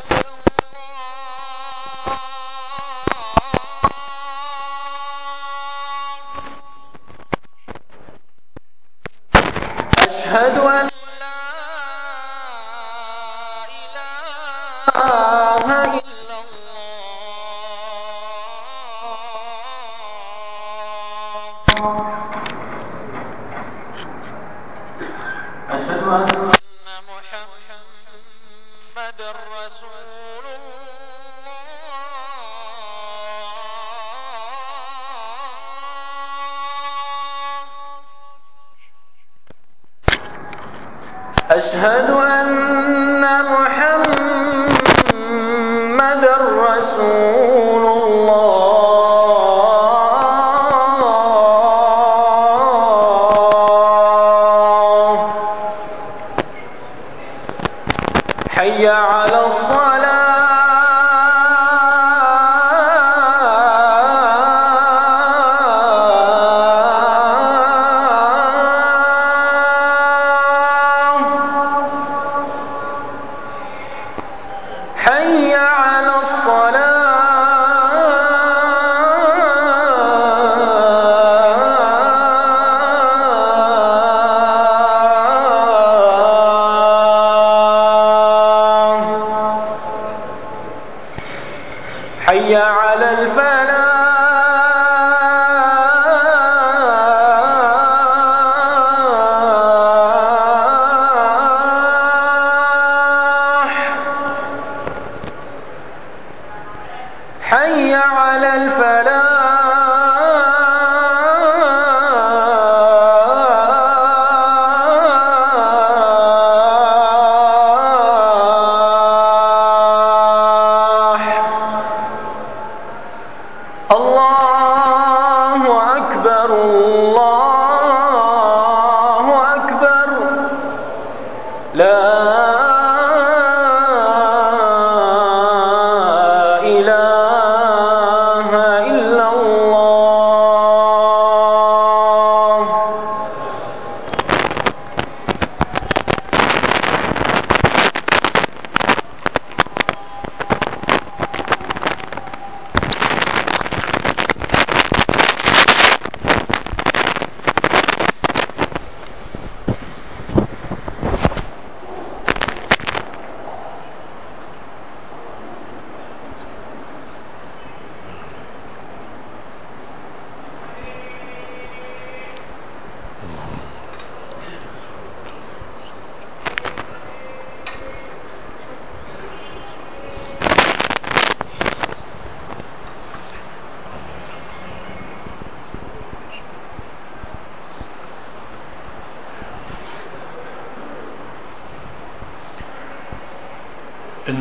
don't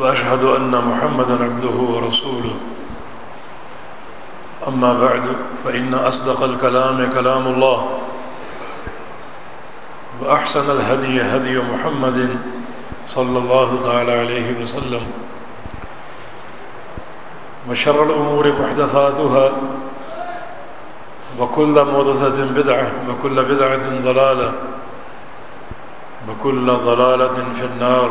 وأشهد أن محمدا عبده ورسوله. أما بعد فإن أصدق الكلام كلام الله وأحسن الهدي هدي محمد صلى الله تعالى عليه وسلم. وشر الأمور محدثاتها وكل محدثة بدعة وكل بدعة ضلالة وكل ضلالة في النار.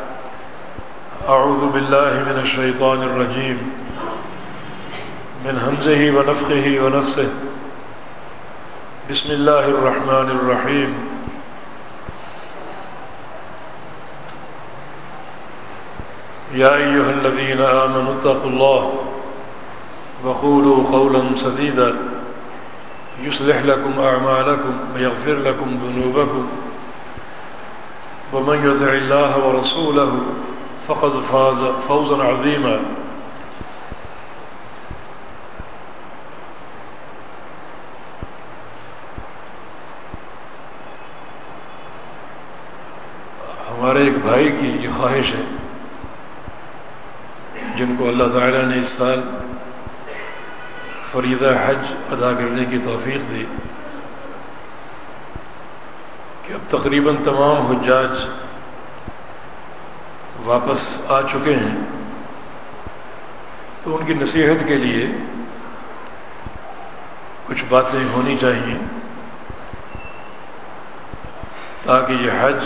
أعوذ بالله من الشيطان الرجيم. من همزه ونفخه ونفسه. بسم الله الرحمن الرحيم. يا أيها الذين آمنوا اتقوا الله وقولوا قولا سديدا. يصلح لكم أعمالكم ويغفر لكم ذنوبكم. ومن يطع الله ورسوله فقد فاز فوزا عظيما. ہمارے ایک بھائی کی یہ خواہش ہے، جن کو اللہ تعالیٰ نے اس سال فریدہ حج ادا کرنے کی توفیق دی، کہ اب تقریباً تمام حجاج واپس آ چکے ہیں تو ان کی نصیحت کے لیے کچھ باتیں ہونی چاہیے تاکہ یہ حج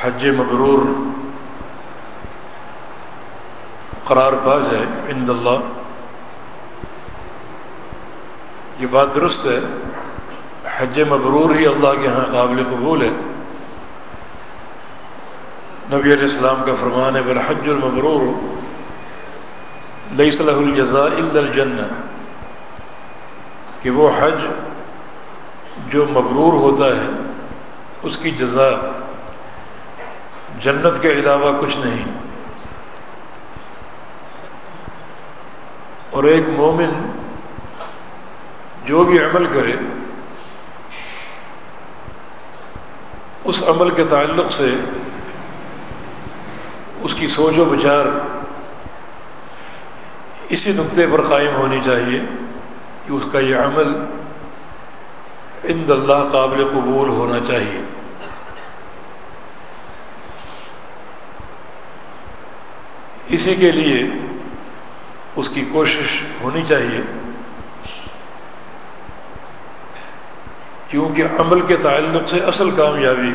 حج مبرور قرار پا جائے، عند اللہ۔ یہ بات درست ہے، حج مبرور ہی اللہ کے ہاں قابل قبول ہے۔ نبی علیہ السلام کا فرمان ہے بالحج المبرور لئی صلاح الجزا الجنہ. کہ وہ حج جو مبرور ہوتا ہے، اس کی جزا جنت کے علاوہ کچھ نہیں۔ اور ایک مومن جو بھی عمل کرے، اس عمل کے تعلق سے اس کی سوچ و بچار اسی نقطے پر قائم ہونی چاہیے کہ اس کا یہ عمل عند اللہ قابل قبول ہونا چاہیے۔ اسی کے لیے اس کی کوشش ہونی چاہیے کیونکہ عمل کے تعلق سے اصل کامیابی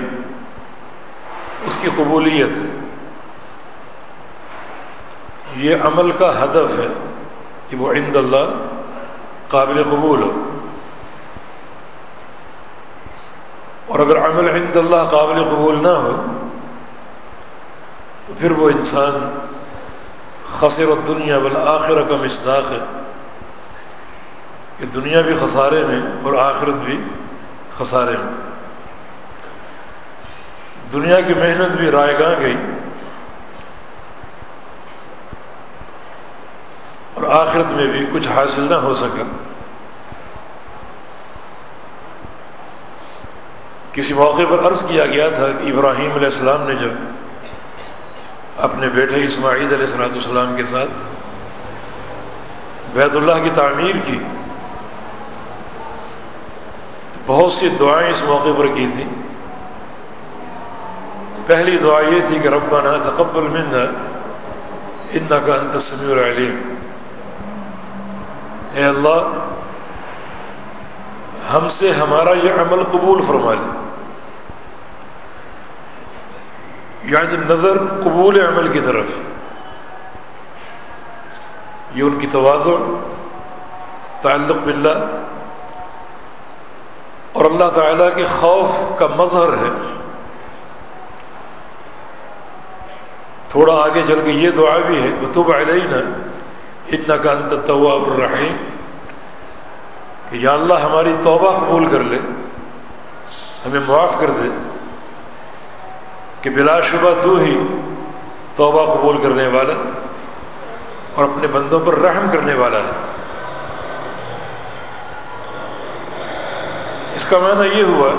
اس کی قبولیت ہے یہ عمل کا ہدف ہے کہ وہ عند اللہ قابل قبول ہو۔ اور اگر عمل عند اللہ قابل قبول نہ ہو، تو پھر وہ انسان خسر و دنیا بالآخر کا مصداق ہے کہ دنیا بھی خسارے میں اور آخرت بھی خسارے میں۔ دنیا کی محنت بھی رائے گاہ گئی اور آخرت میں بھی کچھ حاصل نہ ہو سکا کسی موقع پر عرض کیا گیا تھا کہ ابراہیم علیہ السلام نے جب اپنے بیٹے اسماعید علیہ السلاۃ السلام کے ساتھ بیت اللہ کی تعمیر کی، تو بہت سی دعائیں اس موقع پر کی تھیں۔ پہلی دعا یہ تھی کہ ربنا تقبل منا ان کا انت سمیع العلیم۔ اے اللہ، ہم سے ہمارا یہ عمل قبول فرما لے۔ یعنی نظر قبول عمل کی طرف۔ یہ ان کی توازع تعلق باللہ۔ اور اللہ تعالیٰ کے خوف کا مظہر ہے۔ تھوڑا آگے چل کے یہ دعا بھی ہے بطوب علیہ اتنا کا انت طواب الرحیم کہ یا اللہ ہماری توبہ قبول کر لے، ہمیں معاف کر دے، کہ بلا شبہ تو ہی توبہ قبول کرنے والا اور اپنے بندوں پر رحم کرنے والا ہے۔ اس کا معنی یہ ہوا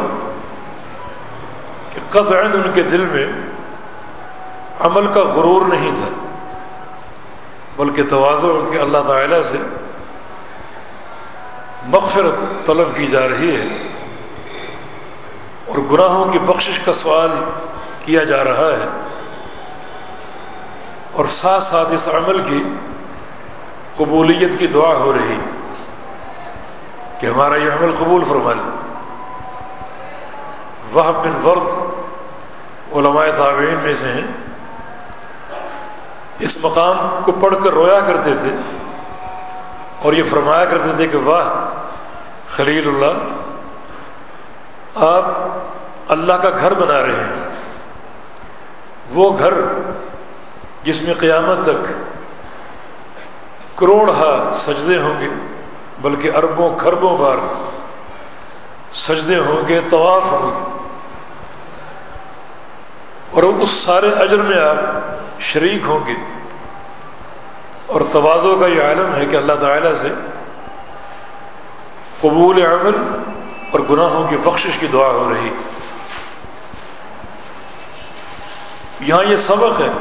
کہ قطعا ان کے دل میں عمل کا غرور نہیں تھا۔ بلکہ توازو کہ اللہ تعالیٰ سے مغفرت طلب کی جا رہی ہے اور گناہوں کی بخشش کا سوال کیا جا رہا ہے اور ساتھ ساتھ اس عمل کی قبولیت کی دعا ہو رہی کہ ہمارا یہ عمل قبول فرما لے۔ وہ بن ورد علماء تعبین میں سے ہیں۔ اس مقام کو پڑھ کر رویا کرتے تھے اور یہ فرمایا کرتے تھے کہ واہ، خلیل اللہ، آپ اللہ کا گھر بنا رہے ہیں۔ وہ گھر جس میں قیامت تک کروڑ ہا سجدے ہوں گے، بلکہ اربوں کھربوں بار سجدے ہوں گے، طواف ہوں گے۔ اور اس سارے اجر میں آپ شریک ہوں گے۔ اور توازوں کا یہ عالم ہے کہ اللہ تعالیٰ سے قبول عمل اور گناہوں کی بخشش کی دعا ہو رہی۔ یہاں یہ سبق ہے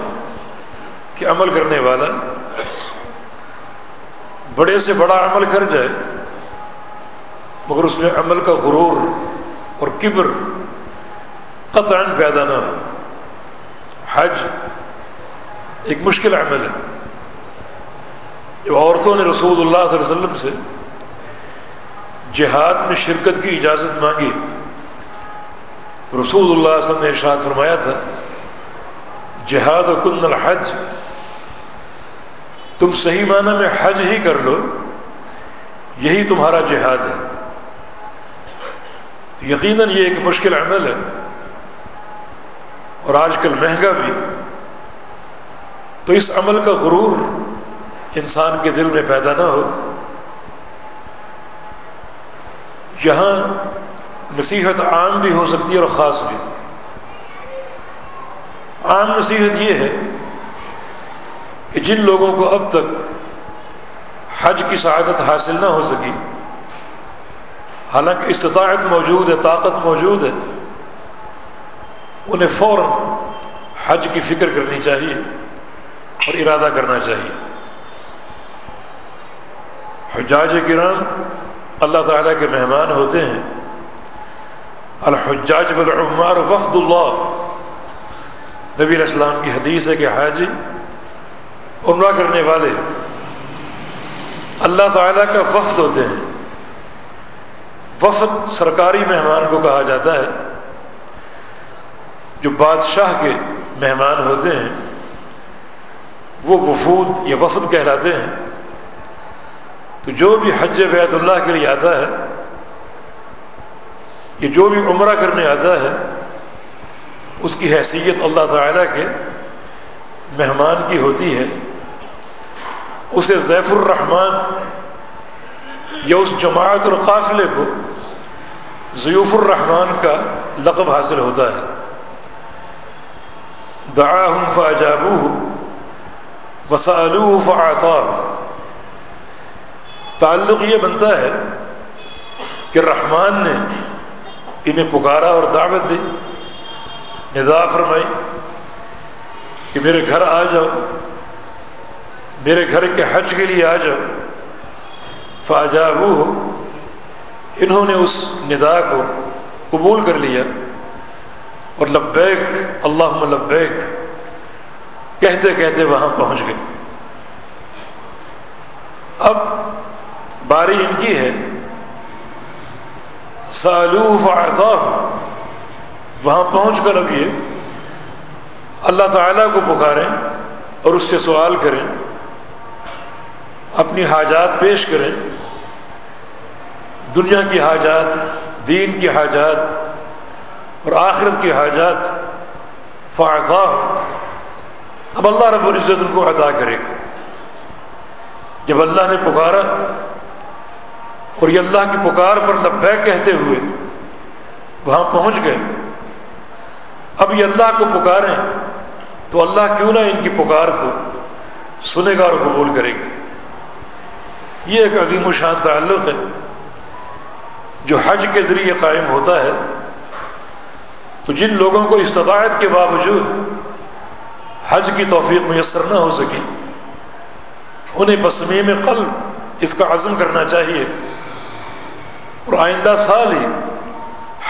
کہ عمل کرنے والا بڑے سے بڑا عمل کر جائے، مگر اس میں عمل کا غرور اور کبر قطعا پیدا نہ ہو۔ حج ایک مشکل عمل ہے۔ جب عورتوں نے رسول اللہ صلی اللہ علیہ وسلم سے جہاد میں شرکت کی اجازت مانگی، تو رسول اللہ علیہ وسلم نے ارشاد فرمایا تھا، جہاد و کن الحج، تم صحیح معنی میں حج ہی کر لو، یہی تمہارا جہاد ہے۔ یقیناً یہ ایک مشکل عمل ہے۔ اور آج کل مہنگا بھی، تو اس عمل کا غرور انسان کے دل میں پیدا نہ ہو۔ یہاں نصیحت عام بھی ہو سکتی ہے اور خاص بھی۔ عام نصیحت یہ ہے کہ جن لوگوں کو اب تک حج کی سعادت حاصل نہ ہو سکی، حالانکہ استطاعت موجود ہے، طاقت موجود ہے انہیں فوراً حج کی فکر کرنی چاہیے اور ارادہ کرنا چاہیے۔ حجاج کرام اللہ تعالیٰ کے مہمان ہوتے ہیں۔ الحجاج والعمار وفد اللہ۔ نبی علیہ السلام کی حدیث ہے کہ حاجی، عمرہ کرنے والے اللہ تعالیٰ کا وفد ہوتے ہیں۔ وفد سرکاری مہمان کو کہا جاتا ہے۔ جو بادشاہ کے مہمان ہوتے ہیں، وہ وفود یا وفد کہلاتے ہیں۔ تو جو بھی حج بیت اللہ کے لیے آتا ہے یہ جو بھی عمرہ کرنے آتا ہے، اس کی حیثیت اللہ تعالیٰ کے مہمان کی ہوتی ہے۔ اسے ضیف الرحمان یا اس جماعت اور قافلے کو ضیوف الرحمان کا لقب حاصل ہوتا ہے۔ دعا ہوں فاجابو وسالو تعلق یہ بنتا ہے کہ رحمان نے انہیں پکارا اور دعوت دی، ندا فرمائی کہ میرے گھر آ جاؤ، میرے گھر کے حج کے لیے آ جاؤ۔ فاجابو ہو انہوں نے اس ندا کو قبول کر لیا۔ اور لبیک اللہ لبیک۔ کہتے کہتے وہاں پہنچ گئے۔ اب باری ان کی ہے۔ سالوف آطاف وہاں پہنچ کر اب یہ اللہ تعالیٰ کو پکاریں اور اس سے سوال کریں، اپنی حاجات پیش کریں۔ دنیا کی حاجات، دین کی حاجات اور آخرت کی حاجات فاطا اب اللہ رب العزت ان کو عطا کرے گا۔ جب اللہ نے پکارا اور یہ اللہ کی پکار پر لبیک کہتے ہوئے وہاں پہنچ گئے، اب یہ اللہ کو پکاریں تو اللہ کیوں نہ ان کی پکار کو سنے گا اور قبول کرے گا۔ یہ ایک عظیم و شان تعلق ہے جو حج کے ذریعے قائم ہوتا ہے۔ تو جن لوگوں کو استطاعت کے باوجود حج کی توفیق میسر نہ ہو سکی انہیں بسمیم قلب اس کا عزم کرنا چاہیے اور آئندہ سال ہی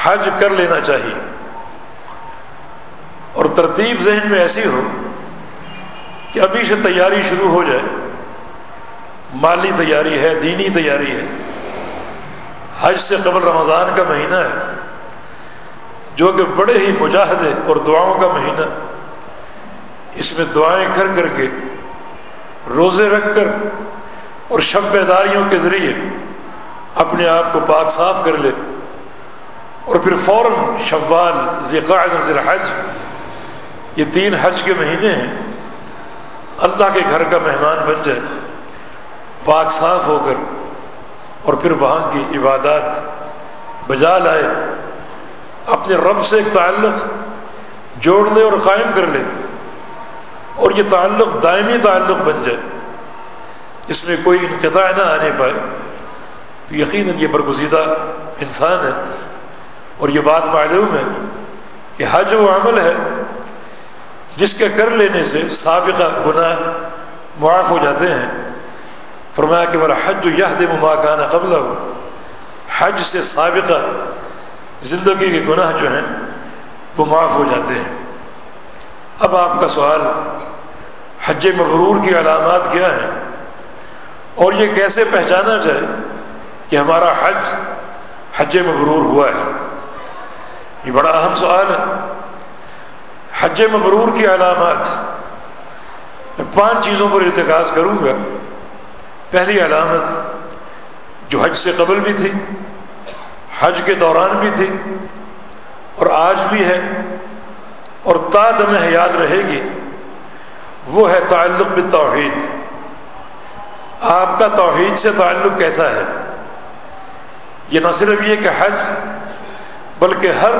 حج کر لینا چاہیے۔ اور ترتیب ذہن میں ایسی ہو کہ ابھی سے تیاری شروع ہو جائے۔ مالی تیاری ہے، دینی تیاری ہے۔ حج سے قبل رمضان کا مہینہ ہے۔ جو کہ بڑے ہی مجاہدے اور دعاؤں کا مہینہ۔ اس میں دعائیں کر کر کے روزے رکھ کر اور شب بیداریوں کے ذریعے اپنے آپ کو پاک صاف کر لے۔ اور پھر فوراً شوال ذکاعت اور حج یہ تین حج کے مہینے ہیں۔ اللہ کے گھر کا مہمان بن جائے، پاک صاف ہو کر اور پھر وہاں کی عبادات بجا لائے۔ اپنے رب سے ایک تعلق جوڑ لے اور قائم کر لے اور یہ تعلق دائمی تعلق بن جائے۔ اس میں کوئی انقطاع نہ آنے پائے۔ تو یقیناً یہ برگزیدہ انسان ہے۔ اور یہ بات معلوم ہے کہ حج وہ عمل ہے جس کے کر لینے سے سابقہ گناہ معاف ہو جاتے ہیں۔ فرمایا کہ بولا حج و یہ دم ماکانہ قبل حج سے سابقہ زندگی کے گناہ جو ہیں وہ معاف ہو جاتے ہیں۔ اب آپ کا سوال حج مغرور کی علامات کیا ہیں؟ اور یہ کیسے پہچانا جائے کہ ہمارا حج حج مغرور ہوا ہے؟ یہ بڑا اہم سوال ہے۔ حج مبرور کی علامات، میں پانچ چیزوں پر ارتکاز کروں گا۔ پہلی علامت جو حج سے قبل بھی تھی حج کے دوران بھی تھی اور آج بھی ہے اور تا دم حیات رہے گی، وہ ہے تعلق بالتوحید۔ آپ کا توحید سے تعلق کیسا ہے؟ یہ نہ صرف یہ کہ حج بلکہ ہر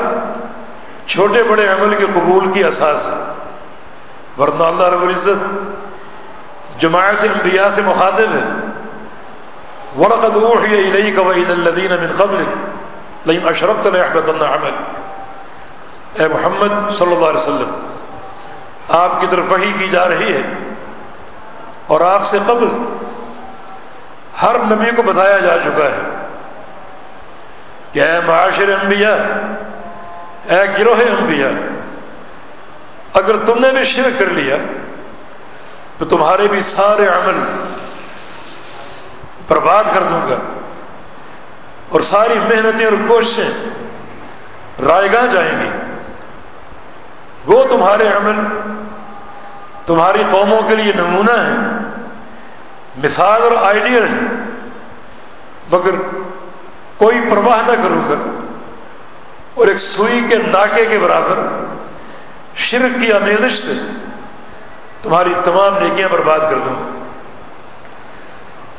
چھوٹے بڑے عمل کے قبول کی اساس ہے۔ ورنہ اللہ رب العزت جماعت انبیاء سے مخاطب ہے۔ ورقد اوحی الیک و الی الذین من قبلک لئن اشرکت لیحبطن اے محمد صلی اللہ علیہ وسلم، آپ کی طرف وحی کی جا رہی ہے اور آپ سے قبل ہر نبی کو بتایا جا چکا ہے کہ اے معاشر انبیاء، اے گروہ انبیاء، اگر تم نے بھی شرک کر لیا تو تمہارے بھی سارے عمل برباد کر دوں گا۔ اور ساری محنتیں اور کوششیں رائے گاہ جائیں گی۔ وہ تمہارے عمل، تمہاری قوموں کے لیے نمونہ ہے مثال اور آئیڈیل ہے مگر کوئی پرواہ نہ کروں گا۔ اور ایک سوئی کے ناکے کے برابر، شرک کی آمیزش سے تمہاری تمام نیکیاں برباد کر دوں گا۔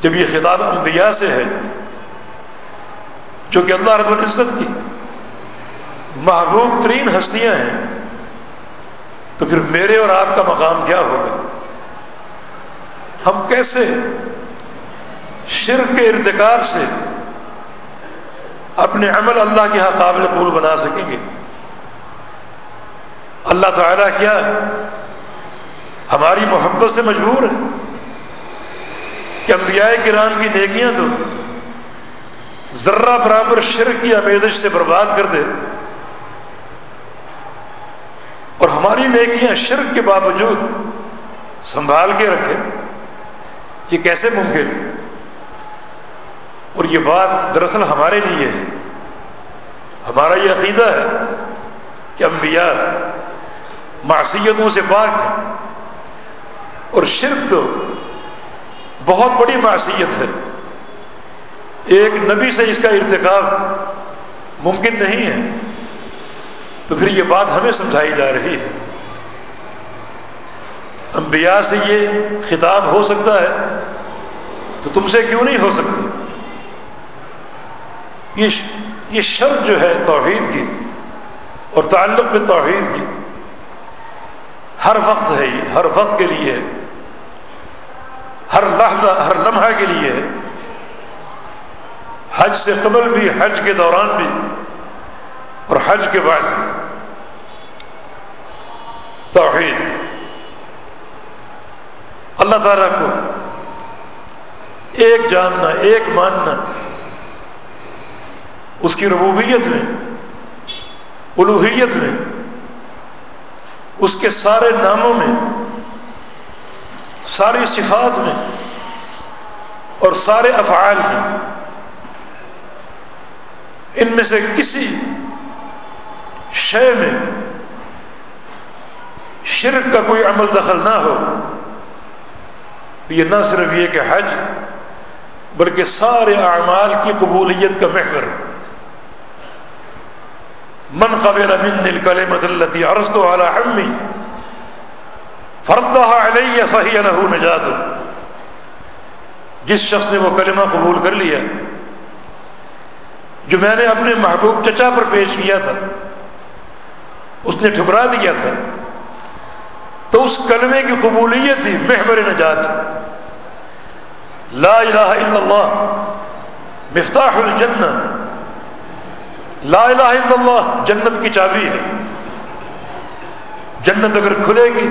جب یہ خطاب انبیاء سے ہے، جو کہ اللہ رب العزت کی محبوب ترین ہستیاں ہیں، تو پھر میرے اور آپ کا مقام کیا ہوگا؟ ہم کیسے شرک کے ارتکاب سے اپنے عمل اللہ کے یہاں قابل قبول بنا سکیں گے؟ اللہ تعالیٰ کیا ہماری محبت سے مجبور ہے؟ کہ انبیاء کرام کی نیکیاں تو ذرہ برابر شرک کی آمیزش سے برباد کر دے اور ہماری نیکیاں شرک کے باوجود سنبھال کے رکھے، یہ کیسے ممکن؟ ہے اور یہ بات دراصل ہمارے لیے ہے۔ ہمارا یہ عقیدہ ہے کہ انبیاء معصیتوں سے پاک ہیں اور شرک تو بہت بڑی معصیت ہے۔ ایک نبی سے اس کا ارتکاب ممکن نہیں ہے۔ تو پھر یہ بات ہمیں سمجھائی جا رہی ہے۔ انبیاء سے یہ خطاب ہو سکتا ہے۔ تو تم سے کیوں نہیں ہو سکتا یہ یہ شرط جو ہے توحید کی اور تعلق میں توحید کی۔ ہر وقت ہے یہ، ہر وقت کے لیے ہے ہر لحظہ، ہر لمحہ کے لیے ہے حج سے قبل بھی، حج کے دوران بھی اور حج کے بعد بھی توحید۔ اللہ تعالیٰ کو ایک جاننا، ایک ماننا، اس کی ربوبیت میں الوحیت میں، اس کے سارے ناموں میں ساری صفات میں اور سارے افعال میں۔ ان میں سے کسی شے میں شرک کا کوئی عمل دخل نہ ہو، تو یہ نہ صرف یہ کہ حج، بلکہ سارے اعمال کی قبولیت کا محور۔ من قبل من الکلمت التي عرضت على عمي فردها علیہ فہی له نجات جس شخص نے وہ کلمہ قبول کر لیا، جو میں نے اپنے محبوب چچا پر پیش کیا تھا، اس نے ٹھکرا دیا تھا، تو اس کلمے کی قبولیت ہی محور نجات لا الہ الا اللہ، مفتاح الجنہ۔ لا الہ الا اللہ، جنت کی چابی ہے۔ جنت اگر کھلے گی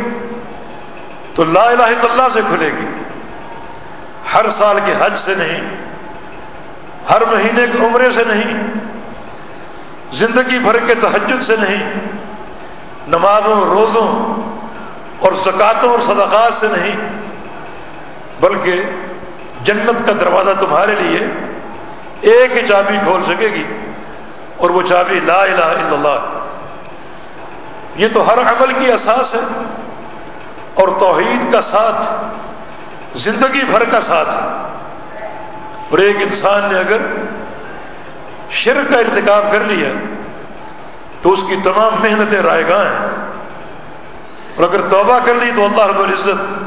تو لا الہ الا اللہ سے کھلے گی۔ ہر سال کے حج سے نہیں، ہر مہینے کے عمرے سے نہیں، زندگی بھر کے تحجد سے نہیں، نمازوں، روزوں اور زکاتوں اور صدقات سے نہیں، بلکہ جنت کا دروازہ تمہارے لیے ایک ہی چابی کھول سکے گی اور وہ چابی لا الہ الا اللہ۔ یہ تو ہر عمل کی اساس ہے۔ اور توحید کا ساتھ، زندگی بھر کا ساتھ۔ ہے اور ایک انسان نے اگر شرک کا ارتکاب کر لیا، تو اس کی تمام محنتیں رائے گاہ ہیں۔ اور اگر توبہ کر لی، تو اللہ رب العزت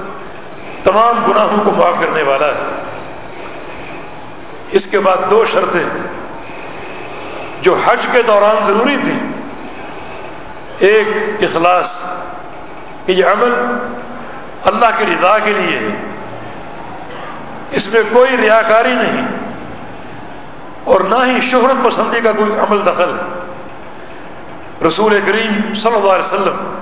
تمام گناہوں کو معاف کرنے والا ہے۔ اس کے بعد دو شرطیں۔ جو حج کے دوران ضروری تھی ایک، اخلاص۔ کہ یہ عمل اللہ کی رضا کے لیے ہے۔ اس میں کوئی ریاکاری نہیں۔ اور نہ ہی شہرت پسندی کا کوئی عمل دخل۔ ہے رسول کریم صلی اللہ علیہ وسلم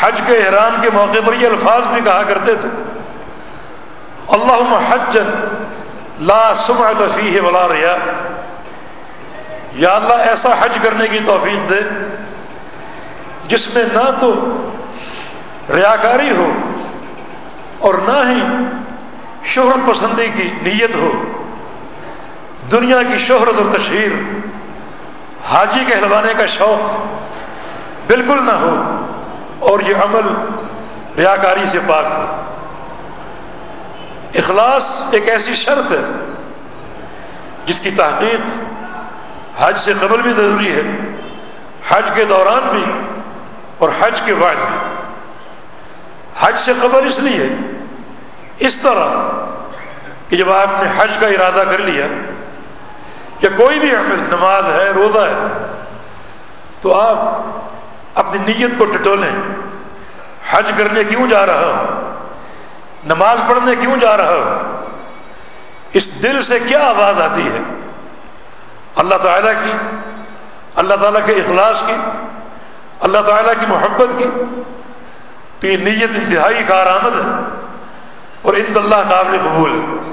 حج کے احرام کے موقع پر یہ الفاظ بھی کہا کرتے تھے۔ اللہ حجن لا سمعت فیہ ولا ریا۔ یا اللہ ایسا حج کرنے کی توفیق دے جس میں نہ تو ریاکاری ہو اور نہ ہی شہرت پسندی کی نیت ہو۔ دنیا کی شہرت اور تشہیر حاجی کہلوانے کا شوق بالکل نہ ہو اور یہ عمل ریاکاری سے پاک ہو۔ اخلاص ایک ایسی شرط ہے جس کی تحقیق حج سے قبل بھی ضروری ہے، حج کے دوران بھی اور حج کے بعد بھی۔ حج سے قبل اس لیے اس طرح کہ جب آپ نے حج کا ارادہ کر لیا یا کوئی بھی عمل، نماز ہے، روزہ ہے، تو آپ اپنی نیت کو ٹٹولیں۔ حج کرنے کیوں جا رہا ہوں نماز پڑھنے کیوں جا رہا ہوں اس دل سے کیا آواز آتی ہے؟ اللہ تعالیٰ کی، اللہ تعالیٰ کے اخلاص کی اللہ تعالیٰ کی محبت کی تو یہ نیت انتہائی کارآمد ہے اور ان اللہ قابل قبول ہے۔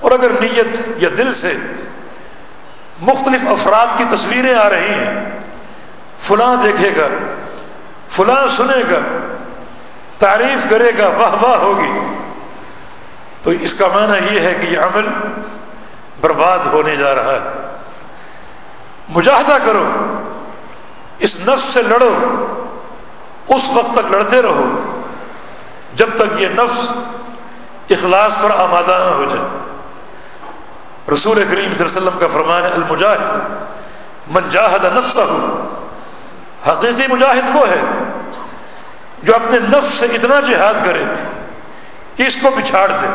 اور اگر نیت یا دل سے مختلف افراد کی تصویریں آ رہی ہیں، فلاں دیکھے گا، فلاں سنے گا، تعریف کرے گا، واہ واہ ہوگی، تو اس کا معنی یہ ہے کہ یہ عمل برباد ہونے جا رہا ہے۔ مجاہدہ کرو۔ اس نفس سے لڑو، اس وقت تک لڑتے رہو، جب تک یہ نفس اخلاص پر آمادہ نہ ہو جائے۔ رسول کریم صلی اللہ علیہ وسلم کا فرمان المجاہد، من جاہد نفسہ ہو حقیقی مجاہد وہ ہے جو اپنے نفس سے اتنا جہاد کرے کہ اس کو بچھاڑ دے۔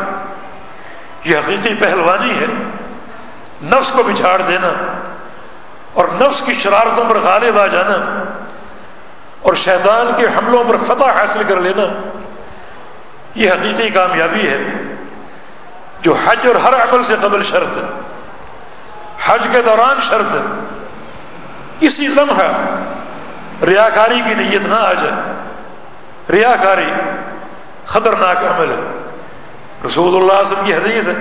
یہ حقیقی پہلوانی ہے، نفس کو بچھاڑ دینا۔ اور نفس کی شرارتوں پر غالب آ جانا اور شیطان کے حملوں پر فتح حاصل کر لینا، یہ حقیقی کامیابی ہے جو حج اور ہر عمل سے قبل شرط ہے۔ حج کے دوران شرط ہے۔ کسی لمحہ ریاکاری کی نیت نہ آ جائے۔ ریاکاری خطرناک عمل ہے۔ رسول اللہ وسلم کی حدیث ہے،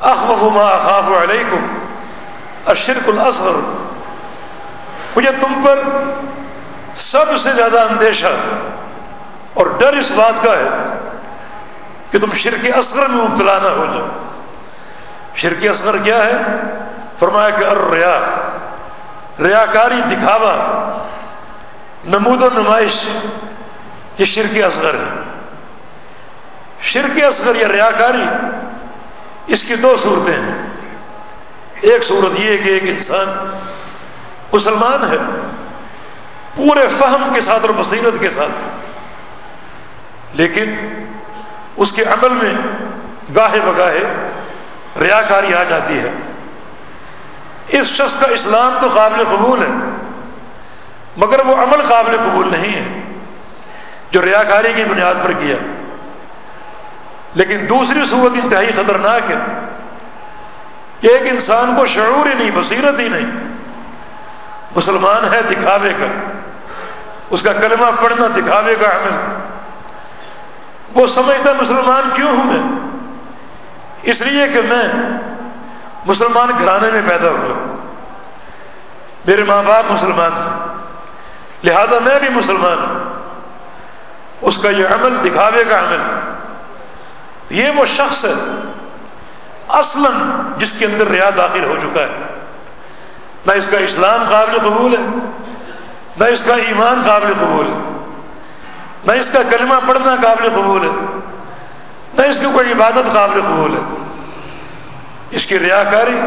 اخوف ما اخاف علیکم الشرک الاصغر مجھے تم پر سب سے زیادہ اندیشہ اور ڈر اس بات کا ہے کہ تم شرک اصغر میں مبتلا نہ ہو جاؤ۔ شرک اصغر کیا ہے؟ فرمایا کہ ار ریا ریا کاری دکھاوا، نمود و نمائش، یہ شرک اصغر ہے۔ شرک اصغر یا ریا کاری اس کی دو صورتیں ہیں۔ ایک صورت یہ کہ ایک انسان مسلمان ہے، پورے فہم کے ساتھ اور بصیرت کے ساتھ، لیکن اس کے عمل میں گاہے بگاہے ریا کاری آ جاتی ہے۔ اس شخص کا اسلام تو قابل قبول ہے، مگر وہ عمل قابل قبول نہیں ہے، جو ریا کاری کی بنیاد پر کیا۔ لیکن دوسری صورت انتہائی خطرناک ہے۔ کہ ایک انسان کو شعور ہی نہیں، بصیرت ہی نہیں۔ مسلمان ہے، دکھاوے کا۔ اس کا کلمہ پڑھنا دکھاوے کا عمل۔ وہ سمجھتا مسلمان کیوں ہوں میں؟ اس لیے کہ میں مسلمان گھرانے میں پیدا ہوا میرے ماں باپ مسلمان تھے۔ لہذا میں بھی مسلمان ہوں۔ اس کا یہ عمل دکھاوے کا عمل۔ یہ وہ شخص ہے اصلا جس کے اندر ریا داخل ہو چکا ہے۔ نہ اس کا اسلام قابل قبول ہے، نہ اس کا ایمان قابل قبول ہے، نہ اس کا کلمہ پڑھنا قابل قبول ہے، نہ اس کی کوئی عبادت قابل قبول ہے۔ اس کی ریاکاری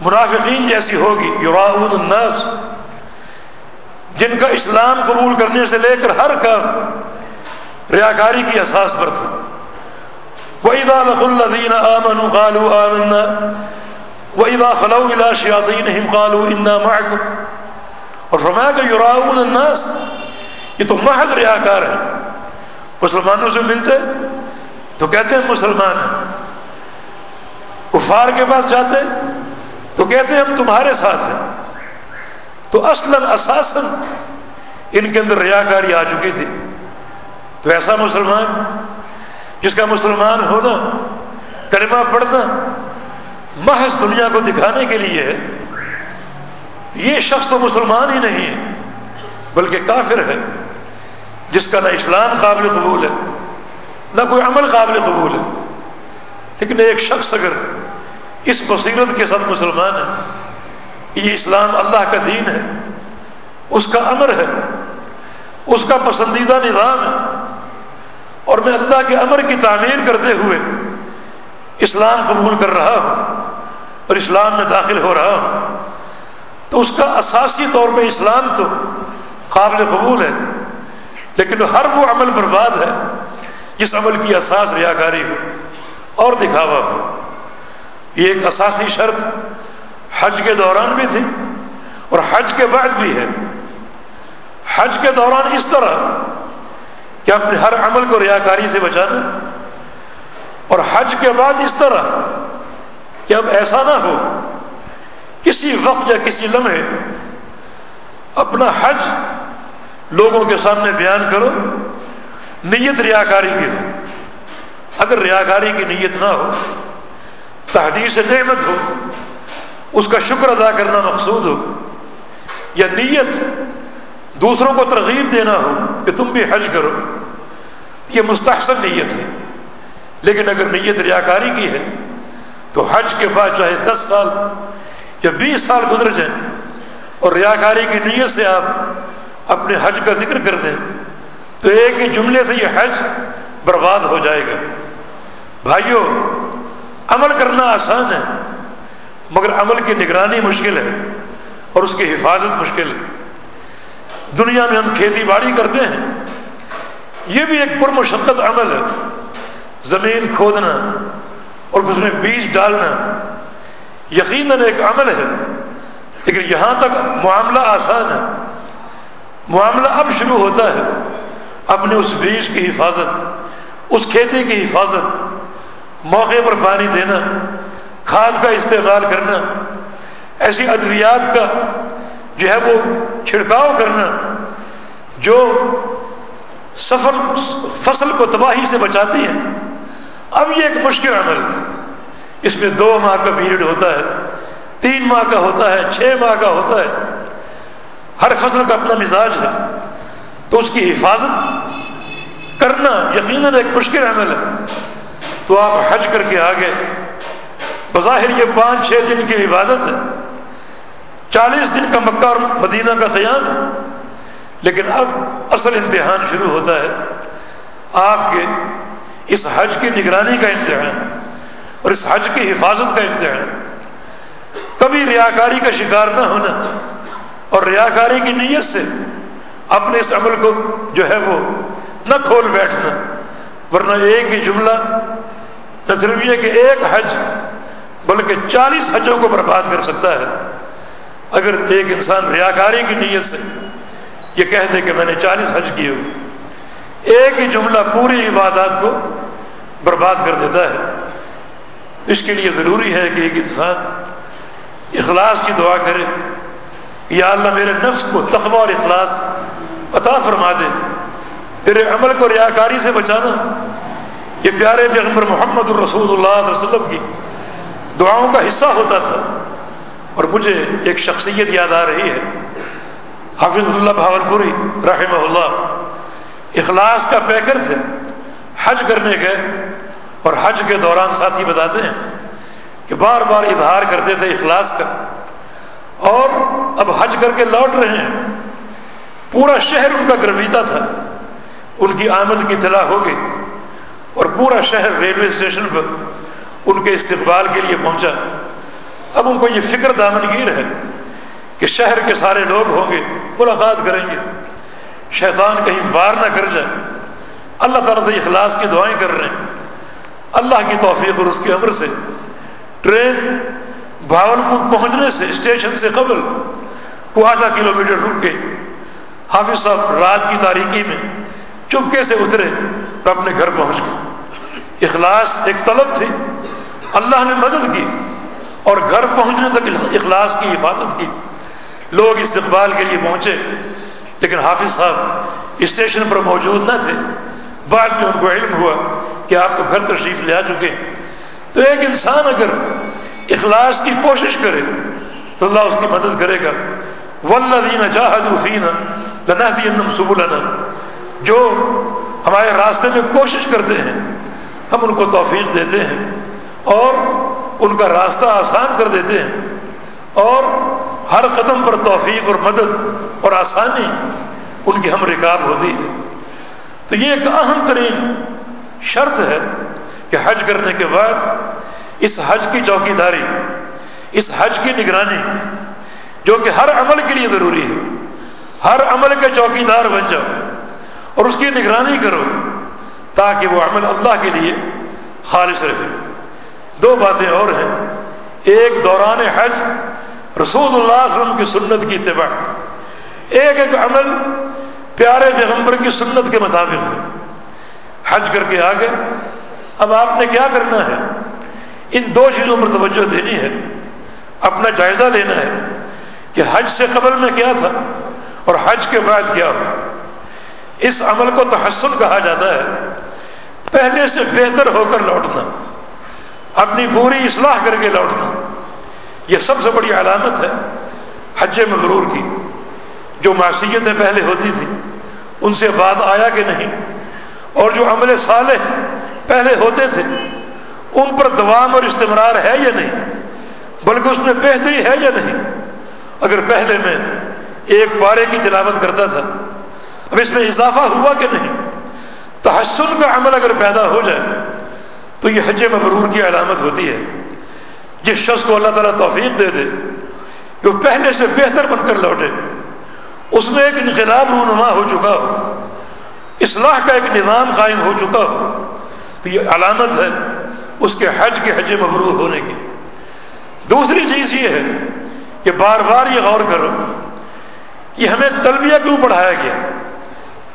منافقین جیسی ہوگی یوراؤد الناس، جن کا اسلام قبول کرنے سے لے کر ہر کام ریاکاری کی اساس پر تھا۔ وَإِذَا لَقُوا الَّذِينَ آمَنُوا قَالُوا آمَنَّا وَإِذَا خَلَوْا إِلَىٰ شَيَاطِينِهِمْ قَالُوا إِنَّا مَعَكُمْ اور فرمایا کہ یراؤن الناس یہ تو محض ریاکار ہیں مسلمانوں سے ملتے تو کہتے ہیں مسلمان ہیں کفار کے پاس جاتے تو کہتے ہیں ہم تمہارے ساتھ ہیں تو اصلاً اساساً ان کے اندر ریاکاری آ چکی تھی تو ایسا مسلمان جس کا مسلمان ہونا، کلمہ پڑھنا، محض دنیا کو دکھانے کے لیے ہے یہ شخص تو مسلمان ہی نہیں ہے، بلکہ کافر ہے، جس کا نہ اسلام قابل قبول ہے، نہ کوئی عمل قابل قبول ہے۔ لیکن ایک شخص اگر اس بصیرت کے ساتھ مسلمان ہے کہ یہ اسلام اللہ کا دین ہے، اس کا امر ہے، اس کا پسندیدہ نظام ہے اور میں اللہ کے امر کی تعمیر کرتے ہوئے اسلام قبول کر رہا ہوں اور اسلام میں داخل ہو رہا ہوں۔ تو اس کا اساسی طور پہ اسلام تو قابل قبول ہے، لیکن ہر وہ عمل برباد ہے جس عمل کی اساس ریاکاری ہو اور دکھاوا ہو۔ یہ ایک اساسی شرط حج کے دوران بھی تھی اور حج کے بعد بھی ہے۔ حج کے دوران اس طرح کہ اپنے ہر عمل کو ریاکاری سے بچانا اور حج کے بعد اس طرح کہ اب ایسا نہ ہو، کسی وقت یا کسی لمحے اپنا حج لوگوں کے سامنے بیان کرو، نیت ریاکاری کی ہو۔ اگر ریاکاری کی نیت نہ ہو، تحدیث نعمت ہو، اس کا شکر ادا کرنا مقصود ہو، یا نیت دوسروں کو ترغیب دینا ہو کہ تم بھی حج کرو۔ یہ مستحسن نیت ہے۔ لیکن اگر نیت ریاکاری کی ہے، تو حج کے بعد چاہے دس سال یا بیس سال گزر جائیں اور ریاکاری کی نیت سے آپ اپنے حج کا ذکر کر دیں، تو ایک ہی جملے سے یہ حج برباد ہو جائے گا۔ بھائیوں عمل کرنا آسان ہے، مگر عمل کی نگرانی مشکل ہے اور اس کی حفاظت مشکل ہے۔ دنیا میں ہم کھیتی باڑی کرتے ہیں یہ بھی ایک پرمشقت عمل ہے۔ زمین کھودنا اور اس میں بیج ڈالنا یقیناً ایک عمل ہے، لیکن یہاں تک معاملہ آسان ہے۔ معاملہ اب شروع ہوتا ہے۔ اپنے اس بیج کی حفاظت، اس کھیتی کی حفاظت، موقع پر پانی دینا، کھاد کا استعمال کرنا، ایسی ادویات کا جو ہے وہ چھڑکاؤ کرنا، جو سفر فصل کو تباہی سے بچاتی ہیں اب یہ ایک مشکل عمل ہے۔ اس میں دو ماہ کا پیریڈ ہوتا ہے، تین ماہ کا ہوتا ہے، چھ ماہ کا ہوتا ہے۔ ہر فصل کا اپنا مزاج ہے۔ تو اس کی حفاظت کرنا یقیناً ایک مشکل عمل ہے۔ تو آپ حج کر کے آگے۔ بظاہر یہ پانچ چھ دن کی عبادت ہے۔ چالیس دن کا مکہ اور مدینہ کا قیام ہے۔ لیکن اب اصل امتحان شروع ہوتا ہے۔ آپ کے اس حج کی نگرانی کا امتحان اور اس حج کی حفاظت کا امتحان۔ کبھی ریاکاری کا شکار نہ ہونا اور ریاکاری کی نیت سے اپنے اس عمل کو جو ہے وہ نہ کھول بیٹھنا، ورنہ ایک ہی جملہ نظریے کہ ایک حج بلکہ چالیس حجوں کو برباد کر سکتا ہے۔ اگر ایک انسان ریاکاری کی نیت سے یہ کہہ دے کہ میں نے چالیس حج کیے ہوئے۔ ایک ہی جملہ پوری عبادات کو برباد کر دیتا ہے۔ تو اس کے لیے ضروری ہے کہ ایک انسان اخلاص کی دعا کرے۔ یا اللہ میرے نفس کو تقوی اور اخلاص عطا فرما دے۔ میرے عمل کو ریاکاری سے بچانا۔ یہ پیارے پیغمبر محمد الرسول اللہ علیہ وسلم کی دعاؤں کا حصہ ہوتا تھا۔ اور مجھے ایک شخصیت یاد آ رہی ہے۔ حافظ اللہ بھاول پوری رحمہ اللہ اخلاص کا پیکر تھے حج کرنے گئے اور حج کے دوران ساتھی بتاتے ہیں کہ بار بار اظہار کرتے تھے اخلاص کا۔ اور اب حج کر کے لوٹ رہے ہیں۔ پورا شہر ان کا گرویتا تھا، ان کی آمد کی اطلاع ہو گئی اور پورا شہر ریلوے اسٹیشن پر ان کے استقبال کے لیے پہنچا۔ اب ان کو یہ فکر دامنگیر ہے کہ شہر کے سارے لوگ ہوں گے۔ ملاقات کریں گے۔ شیطان کہیں وار نہ کر جائے۔ اللہ تعالیٰ سے اخلاص کی دعائیں کر رہے ہیں۔ اللہ کی توفیق اور اس کے عمر سے۔ ٹرین بھاول پور پہنچنے سے، اسٹیشن سے قبل کو آدھا کلو میٹر رک گئی حافظ صاحب رات کی تاریکی میں چپکے سے اترے اور اپنے گھر پہنچ گئے۔ اخلاص ایک طلب تھی۔ اللہ نے مدد کی اور گھر پہنچنے تک اخلاص کی، حفاظت کی۔ لوگ استقبال کے لیے پہنچے، لیکن حافظ صاحب اسٹیشن پر موجود نہ تھے۔ بعد میں ان کو علم ہوا کہ آپ تو گھر تشریف لے آ چکے۔ تو ایک انسان اگر اخلاص کی کوشش کرے، تو اللہ اس کی مدد کرے گا۔ ولدین جاہد فینا لنحدین سبلنا۔ جو ہمارے راستے میں کوشش کرتے ہیں، ہم ان کو توفیق دیتے ہیں اور ان کا راستہ آسان کر دیتے ہیں اور ہر قدم پر توفیق اور مدد اور آسانی ان کی ہم رکاب ہوتی ہے۔ تو یہ ایک اہم ترین شرط ہے کہ حج کرنے کے بعد اس حج کی چوکی داری اس حج کی نگرانی جو کہ ہر عمل کے لیے ضروری ہے، ہر عمل کے چوکی دار بن جاؤ اور اس کی نگرانی کرو تاکہ وہ عمل اللہ کے لیے خالص رہے۔ دو باتیں اور ہیں۔ ایک دوران حج رسول اللہ علیہ وسلم کی سنت کی اتباع۔ ایک ایک عمل پیارے پیغمبر کی سنت کے مطابق ہے۔ حج کر کے آگے۔ اب آپ نے کیا کرنا ہے؟ ان دو چیزوں پر توجہ دینی ہے۔ اپنا جائزہ لینا ہے کہ حج سے قبل میں کیا تھا اور حج کے بعد کیا ہو اس عمل کو تحسن کہا جاتا ہے۔ پہلے سے بہتر ہو کر لوٹنا۔ اپنی پوری اصلاح کر کے لوٹنا۔ یہ سب سے بڑی علامت ہے حج مغرور کی۔ جو معصیتیں پہلے ہوتی تھیں، ان سے بات آیا کہ نہیں؟ اور جو عمل صالح پہلے ہوتے تھے، ان پر دوام اور استمرار ہے یا نہیں؟ بلکہ اس میں بہتری ہے یا نہیں؟ اگر پہلے میں ایک پارے کی تلاوت کرتا تھا، اب اس میں اضافہ ہوا کہ نہیں؟ تحسن کا عمل اگر پیدا ہو جائے، تو یہ حج مبرور کی علامت ہوتی ہے۔ جس شخص کو اللہ تعالیٰ توفیق دے دے کہ وہ پہلے سے بہتر بن کر لوٹے۔ اس میں ایک انقلاب رونما ہو چکا ہو، اصلاح کا ایک نظام قائم ہو چکا ہو، تو یہ علامت ہے اس کے حج کے حج مبرور ہونے کی۔ دوسری چیز یہ ہے کہ بار بار یہ غور کرو کہ ہمیں تلبیہ کیوں پڑھایا گیا؟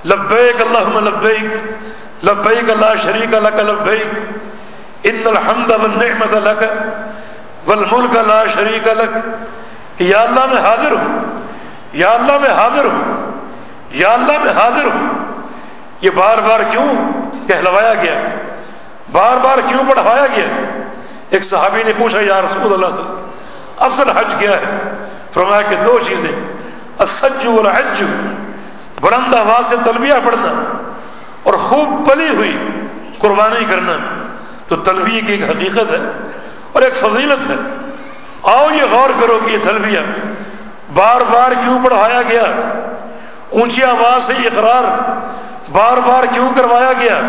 لبیک اللہ لبیک لبیک اللہ شریک اللہ کا لبیک، ان الحمد والنعمت لک والملک لا شریک لک، کہ یا اللہ میں حاضر ہوں، یا اللہ میں حاضر ہوں، یا اللہ میں حاضر ہوں، یہ بار بار کیوں کہلوایا گیا؟ بار بار کیوں پڑھوایا گیا؟ ایک صحابی نے پوچھا، یا رسول اللہ صلی اللہ افضل حج کیا ہے؟ فرمایا کہ دو چیزیں، السج والحج بلند آواز سے تلبیہ پڑھنا اور خوب پلی ہوئی قربانی کرنا۔ تو تلبیہ کی ایک حقیقت ہے اور ایک فضیلت ہے۔ آؤ یہ غور کرو کہ یہ تلبیہ بار بار کیوں پڑھایا گیا؟ اونچی آواز سے اقرار بار بار کیوں کروایا گیا؟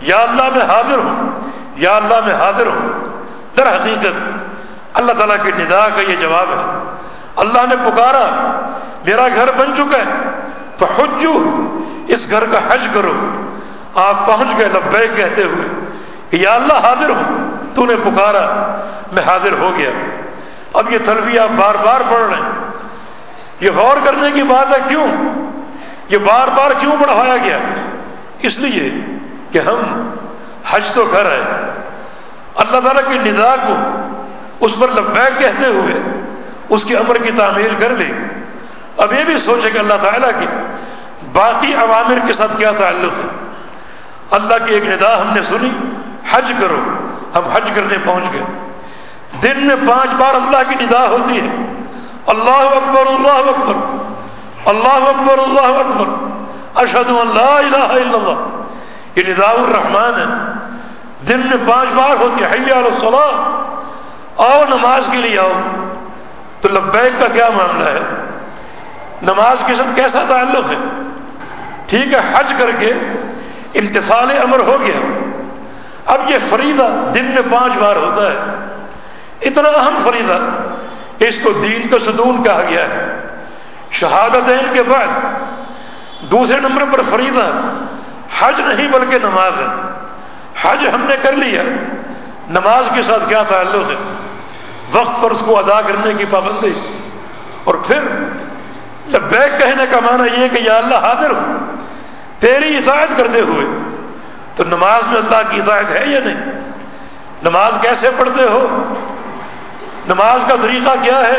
یا اللہ میں حاضر ہوں، یا اللہ میں حاضر ہوں۔ در حقیقت اللہ تعالیٰ کی ندا کا یہ جواب ہے۔ اللہ نے پکارا، میرا گھر بن چکا ہے۔ فحجو، اس گھر کا حج کرو۔ آپ پہنچ گئے، لبیک کہتے ہوئے کہ یا اللہ حاضر ہوں تو نے پکارا، میں حاضر ہو گیا۔ اب یہ تلبیہ آپ بار بار پڑھ رہے ہیں۔ یہ غور کرنے کی بات ہے کیوں؟ یہ بار بار کیوں پڑھایا گیا؟ اس لیے کہ ہم حج تو کر رہے ہیں۔ اللہ تعالیٰ کی ندا کو اس پر لبیک کہتے ہوئے اس کے عمر کی تعمیر کر لی اب یہ بھی سوچے کہ اللہ تعالیٰ کی باقی عوامر کے ساتھ کیا تعلق ہے؟ اللہ کی ایک ندا ہم نے سنی، حج کرو۔ ہم حج کرنے پہنچ گئے۔ دن میں پانچ بار اللہ کی ندا ہوتی ہے۔ اللہ اکبر اللہ اکبر اللہ اکبر اللہ اکبر۔ اشد اللہ الہ الا اللہ۔ یہ ندا الرحمان ہے۔ دن میں پانچ بار ہوتی ہے حیا الصلاح آؤ نماز کے لیے آؤ۔ تو لبیک کا کیا معاملہ ہے؟ نماز کے ساتھ کیسا تعلق ہے؟ ٹھیک ہے، حج کر کے امتثال امر ہو گیا۔ اب یہ فریضہ دن میں پانچ بار ہوتا ہے۔ اتنا اہم فریضہ کہ اس کو دین کا ستون کہا گیا ہے۔ شہادتین کے بعد دوسرے نمبر پر فریضہ حج نہیں بلکہ نماز ہے۔ حج ہم نے کر لیا۔ نماز کے ساتھ کیا تعلق ہے؟ وقت پر اس کو ادا کرنے کی پابندی۔ اور پھر لبیک کہنے کا معنی یہ کہ یا اللہ حاضر ہو۔ تیری اطاعت کرتے ہوئے تو نماز میں اللہ کی اطاعت ہے یا نہیں؟ نماز کیسے پڑھتے ہو؟ نماز کا طریقہ کیا ہے؟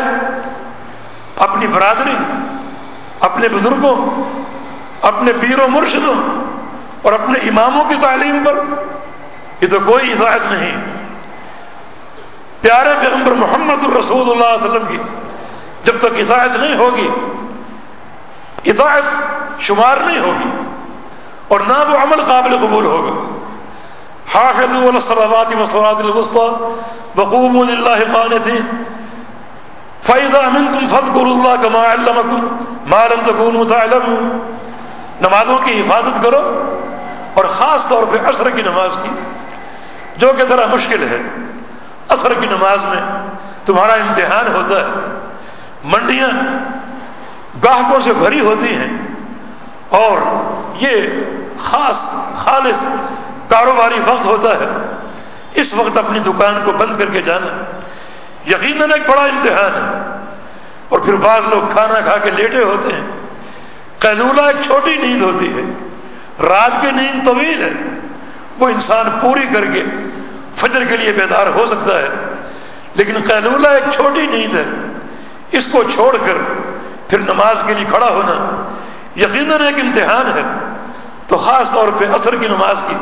اپنی برادری، اپنے بزرگوں، اپنے پیر و مرشدوں اور اپنے اماموں کی تعلیم پر یہ تو کوئی اطاعت نہیں۔ پیارے پیغمبر محمد الرسول اللہ علیہ وسلم کی جب تک اطاعت نہیں ہوگی اطاعت شمار نہیں ہوگی۔ اور نہ وہ عمل قابل قبول ہوگا۔ حافظ الصلاوات وصلاۃ الوسطى وقوموا لله قانتين فاذا منتم فاذكروا الله كما علمكم ما لم تكونوا تعلمون۔ نمازوں کی حفاظت کرو اور خاص طور پہ عصر کی نماز کی۔ جو کہ ذرا مشکل ہے، عصر کی نماز میں تمہارا امتحان ہوتا ہے۔ منڈیاں گاہکوں سے بھری ہوتی ہیں اور یہ خاص خالص کاروباری وقت ہوتا ہے۔ اس وقت اپنی دکان کو بند کر کے جانا یقیناً ایک بڑا امتحان ہے۔ اور پھر بعض لوگ کھانا کھا کے لیٹے ہوتے ہیں۔ قیلولہ ایک چھوٹی نیند ہوتی ہے۔ رات کی نیند طویل ہے۔ وہ انسان پوری کر کے فجر کے لیے بیدار ہو سکتا ہے۔ لیکن قیلولہ ایک چھوٹی نیند ہے۔ اس کو چھوڑ کر پھر نماز کے لیے کھڑا ہونا یقیناً ایک امتحان ہے۔ تو خاص طور پہ عصر کی نماز کی۔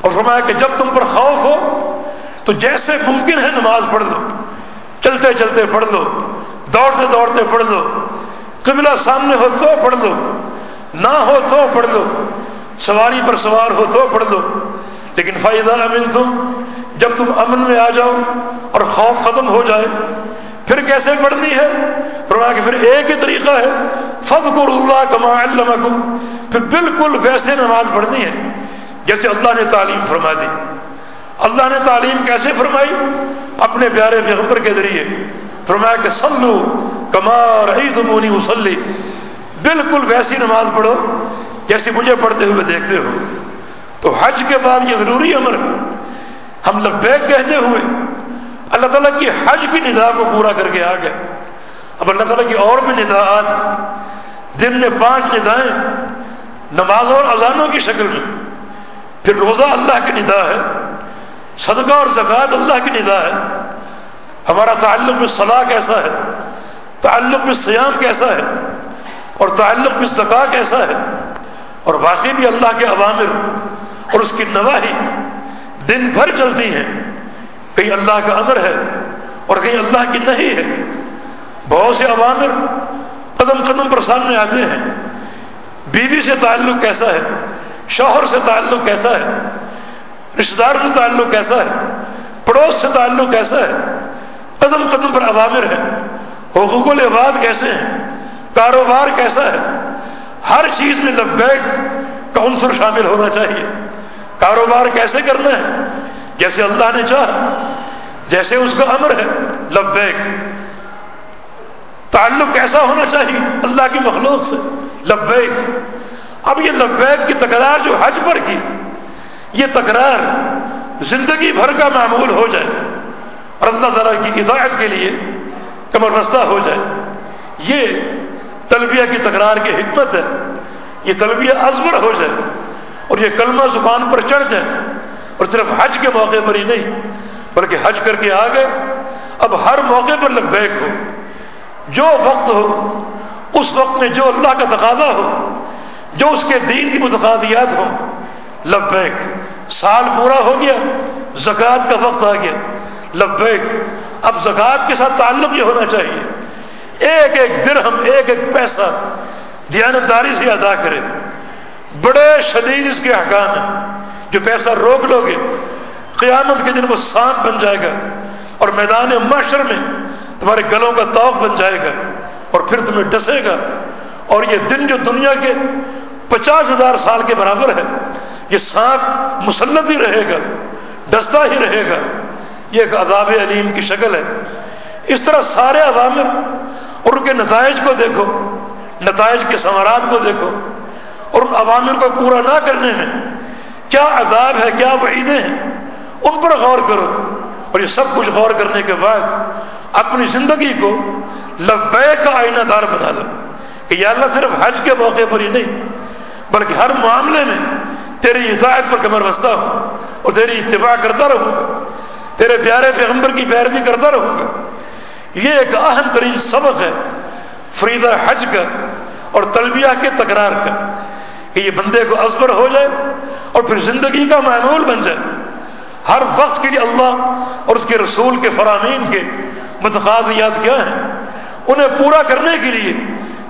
اور فرمایا کہ جب تم پر خوف ہو، تو جیسے ممکن ہے نماز پڑھ لو۔ چلتے چلتے پڑھ لو، دوڑتے دوڑتے پڑھ لو۔ قبلہ سامنے ہو تو پڑھ لو، نہ ہو تو پڑھ لو۔ سواری پر سوار ہو تو پڑھ لو۔ لیکن فائدہ امن تم جب تم امن میں آ جاؤ اور خوف ختم ہو جائے پھر کیسے پڑھنی ہے؟ فرمایا کہ پھر ایک ہی طریقہ ہے۔ فض اللہ کما علمکم پھر بالکل ویسے نماز پڑھنی ہے۔ جیسے اللہ نے تعلیم فرما دی۔ اللہ نے تعلیم کیسے فرمائی؟ اپنے پیارے پیغمبر کے ذریعے۔ فرمایا کہ سلو کمار تمونی وسلی بالکل ویسی نماز پڑھو جیسے مجھے پڑھتے ہوئے دیکھتے ہو۔ تو حج کے بعد یہ ضروری امر ہم لبیک کہتے ہوئے اللہ تعالیٰ کی حج کی ندا کو پورا کر کے آ گئے۔ اب اللہ تعالیٰ کی اور بھی نداعات ہیں۔ دن میں پانچ ندائیں نماز اور اذانوں کی شکل میں۔ پھر روزہ اللہ کی ندا ہے، صدقہ اور زکوٰۃ اللہ کی ندا ہے۔ ہمارا تعلق میں صلاح کیسا ہے؟ تعلق میں سیام کیسا ہے؟ اور تعلق میں زکا کیسا ہے؟ اور باقی بھی اللہ کے عوامر اور اس کی نواحی دن بھر چلتی ہیں۔ کہیں اللہ کا امر ہے اور کہیں اللہ کی نہیں ہے۔ بہت سے عوامر قدم قدم پر سامنے آتے ہیں۔ بیوی سے تعلق کیسا ہے؟ شوہر سے تعلق کیسا ہے؟ رشتہ دار سے تعلق کیسا ہے؟ پڑوس سے تعلق کیسا ہے؟ قدم قدم پر عوامر ہیں۔ حقوق العباد کیسے ہیں؟ کاروبار کیسا ہے؟ ہر چیز میں لبیک کا عنصر شامل ہونا چاہیے۔ کاروبار کیسے کرنا ہے؟ جیسے اللہ نے چاہا، جیسے اس کا امر ہے۔ لبیک، تعلق کیسا ہونا چاہیے اللہ کی مخلوق سے۔ لبیک، اب یہ لبیک کی تکرار جو حج پر کی، یہ تکرار زندگی بھر کا معمول ہو جائے اور اللہ تعالیٰ کی اطاعت کے لیے کمر بستہ ہو جائے۔ یہ تلبیہ کی تکرار کی حکمت ہے۔ یہ تلبیہ ازبر ہو جائے اور یہ کلمہ زبان پر چڑھ جائے۔ اور صرف حج کے موقع پر ہی نہیں، بلکہ حج کر کے آ گئے۔ اب ہر موقع پر لبیک ہو، جو وقت ہو، اس وقت میں جو اللہ کا تقاضا ہو، جو اس کے دین کی متقادیات ہوں، لبیک۔ سال پورا ہو گیا، زکوٰۃ کا وقت آ گیا۔ لبیک۔ اب زکوٰۃ کے ساتھ تعلق یہ ہونا چاہیے۔ ایک ایک درہم، ایک ایک پیسہ دیانتداری سے ادا کرے۔ بڑے شدید اس کے احکام ہیں۔ جو پیسہ روک لو گے، قیامت کے دن وہ سانپ بن جائے گا اور میدان معاشر میں تمہارے گلوں کا توق بن جائے گا اور پھر تمہیں ڈسے گا۔ اور یہ دن جو دنیا کے پچاس ہزار سال کے برابر ہے، یہ سانپ مسلط ہی رہے گا، ڈستا ہی رہے گا۔ یہ ایک عذاب علیم کی شکل ہے۔ اس طرح سارے عوامر اور ان کے نتائج کو دیکھو، نتائج کے ثمرات کو دیکھو اور ان عوامر کو پورا نہ کرنے میں کیا عذاب ہے، کیا وعیدیں ہیں؟ ان پر غور کرو۔ اور یہ سب کچھ غور کرنے کے بعد اپنی زندگی کو لبے کا آئینہ دار بنا لو کہ یا اللہ صرف حج کے موقع پر ہی نہیں، بلکہ ہر معاملے میں تیری اطاعت پر کمر بستہ ہوں اور تیری اتباع کرتا رہوں گا، تیرے پیارے پیغمبر کی پیروی کرتا رہوں گا۔ یہ ایک اہم ترین سبق ہے فریدہ حج کا اور تلبیہ کے تکرار کا۔ کہ یہ بندے کو ازبر ہو جائے اور پھر زندگی کا معمول بن جائے۔ ہر وقت کے لیے اللہ اور اس کے رسول کے فرامین کے متقاضیات کیا ہیں؟ انہیں پورا کرنے کے لیے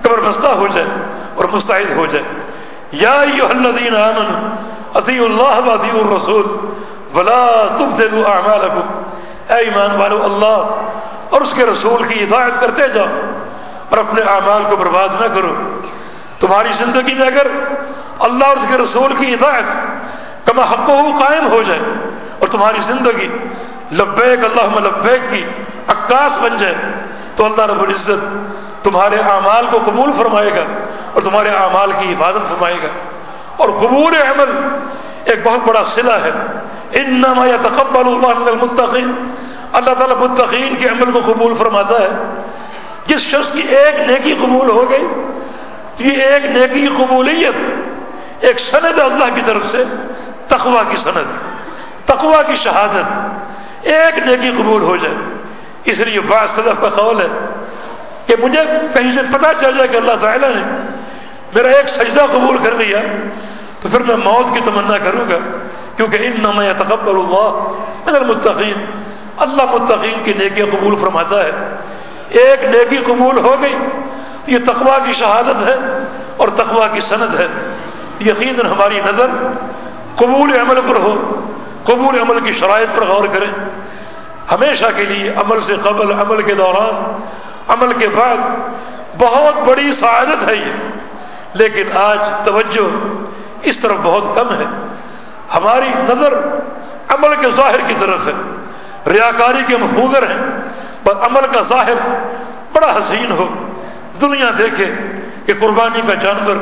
قبر بستہ ہو جائے اور مستعد ہو جائے۔ یا الذین آمنوا اطیعوا اللہ و الرسول ولا تبدلوا اعمالکم۔ اے ایمان والو، اللہ اور اس کے رسول کی اطاعت کرتے جاؤ اور اپنے اعمال کو برباد نہ کرو۔ تمہاری زندگی میں اگر اللہ اور اس کے رسول کی اطاعت کما حق و قائم ہو جائے اور تمہاری زندگی لبیک اللہ لبیک کی عکاس بن جائے، تو اللہ رب العزت تمہارے اعمال کو قبول فرمائے گا اور تمہارے اعمال کی حفاظت فرمائے گا۔ اور قبول عمل ایک بہت بڑا صلہ ہے۔ انما يتقبل اللہ من المتقین۔ اللہ تعالیٰ متقین کے عمل کو قبول فرماتا ہے۔ جس شخص کی ایک نیکی قبول ہو گئی تو یہ ایک نیکی قبولیت، ایک سند اللہ کی طرف سے تقوا کی سند تقوا کی شہادت، ایک نیکی قبول ہو جائے۔ اس لیے بعض صدف کا قول ہے کہ مجھے کہیں سے پتہ چل جائے کہ اللہ تعالیٰ نے میرا ایک سجدہ قبول کر لیا، تو پھر میں موت کی تمنا کروں گا۔ کیونکہ ان نہ میں تقبل اللہ من المتقین۔ اللہ متقین کی نیکی قبول فرماتا ہے۔ ایک نیکی قبول ہو گئی یہ تقوا کی شہادت ہے اور تقوا کی سند ہے۔ یقیناً ہماری نظر قبول عمل پر ہو، قبول عمل کی شرائط پر غور کریں۔ ہمیشہ کے لیے عمل سے قبل، عمل کے دوران، عمل کے بعد بہت بڑی سعادت ہے یہ۔ لیکن آج توجہ اس طرف بہت کم ہے۔ ہماری نظر عمل کے ظاہر کی طرف ہے۔ ریاکاری کے مخوگر ہیں، پر عمل کا ظاہر بڑا حسین ہو۔ دنیا دیکھے کہ قربانی کا جانور